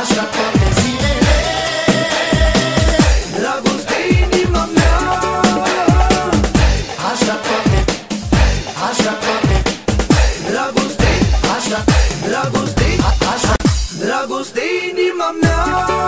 Așa toate zilele Dragoste inima mea. Așa toate Așa toate Dragoste Așa Dragoste Așa. Dragoste inima mea.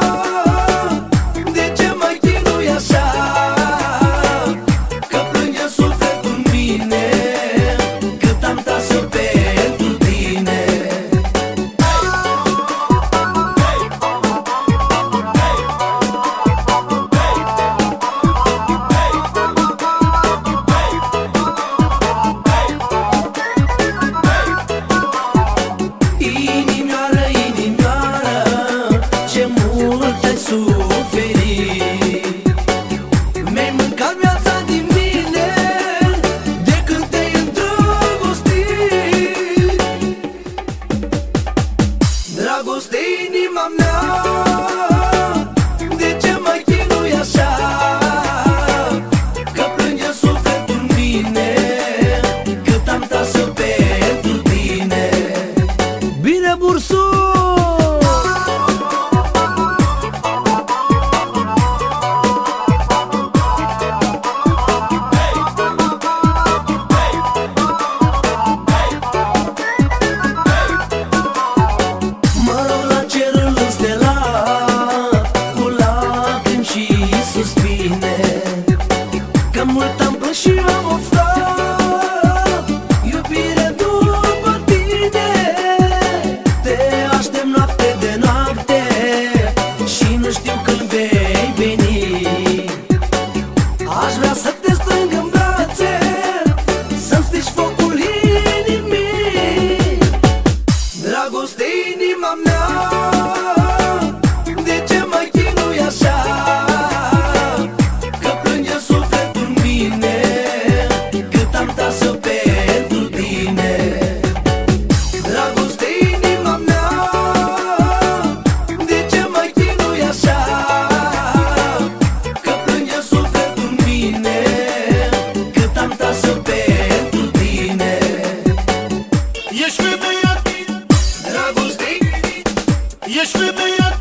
Ești femeia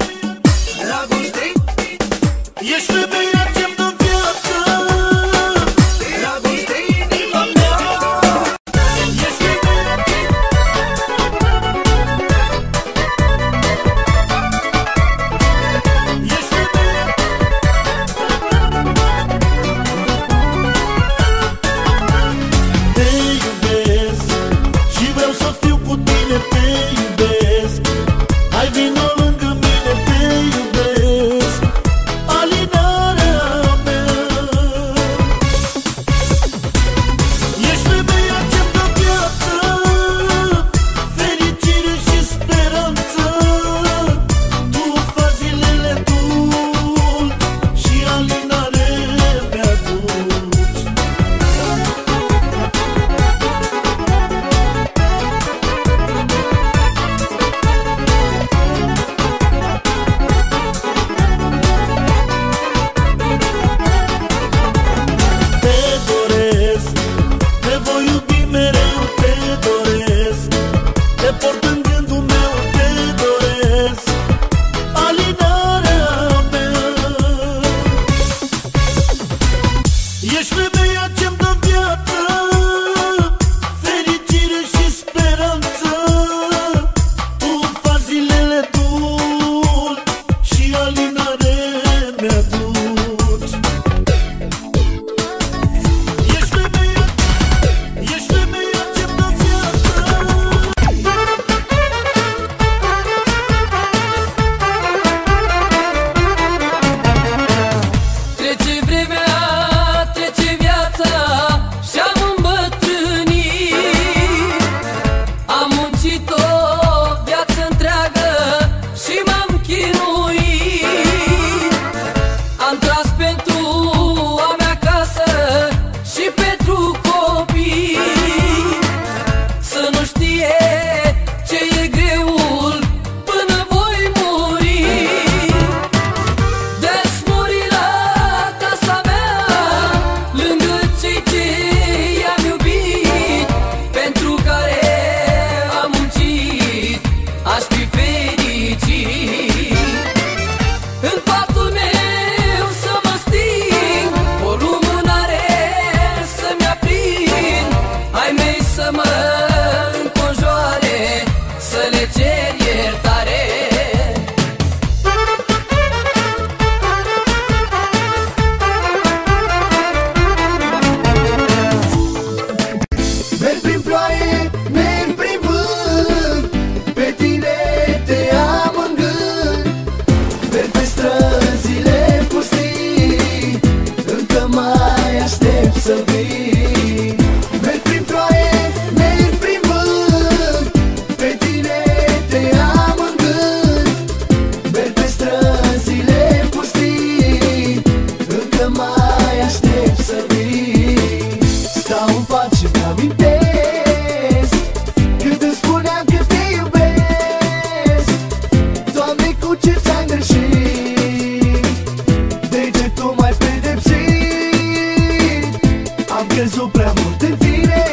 Dragoste Ești femeia ce-mi dă viață Dragoste inima mea. Ești femeia. Ești femeia. Te iubesc Și vreau să fiu cu tine, te iubesc believe sentiré.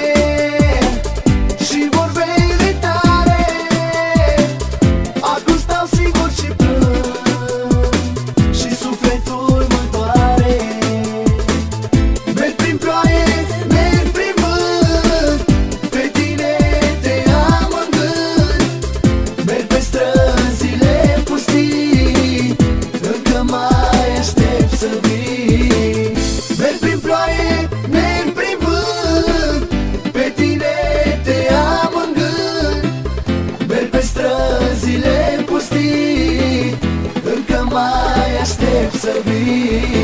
Să vii